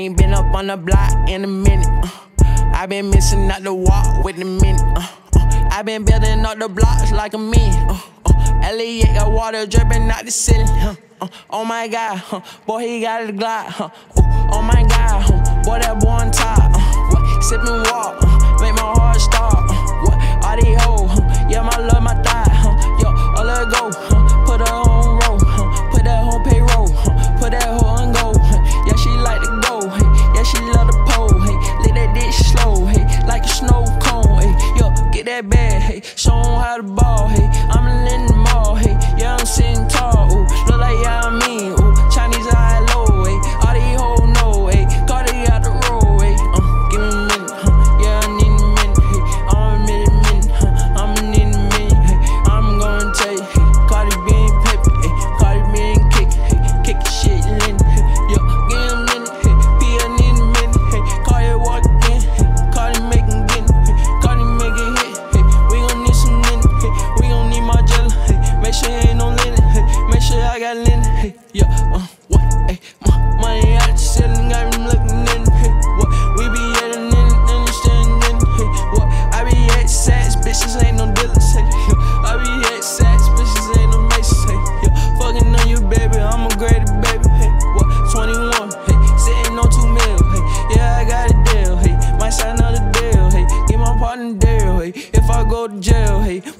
ain't been up on the block in a minute. Uh, I been missing out the walk with the minute. Uh, uh, I been building up the blocks like a man. Uh, uh, Elliot got water dripping out the ceiling. Uh, uh, oh my God, uh, boy he got a glide. Uh, oh my God, uh, boy that boy. bad. Hey, show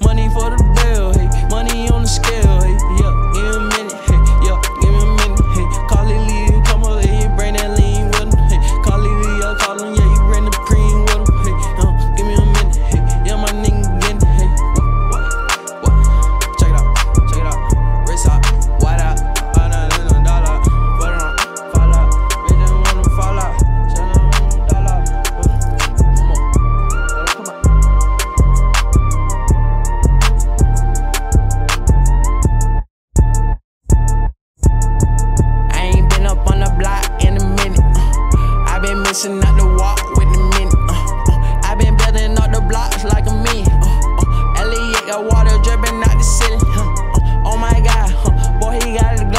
Money for the missing out the walk with the mint. Uh, uh, i been building up the blocks like a mint. Uh, uh, Elliot got water dripping out the ceiling. Uh, uh, oh my god, boy, he got it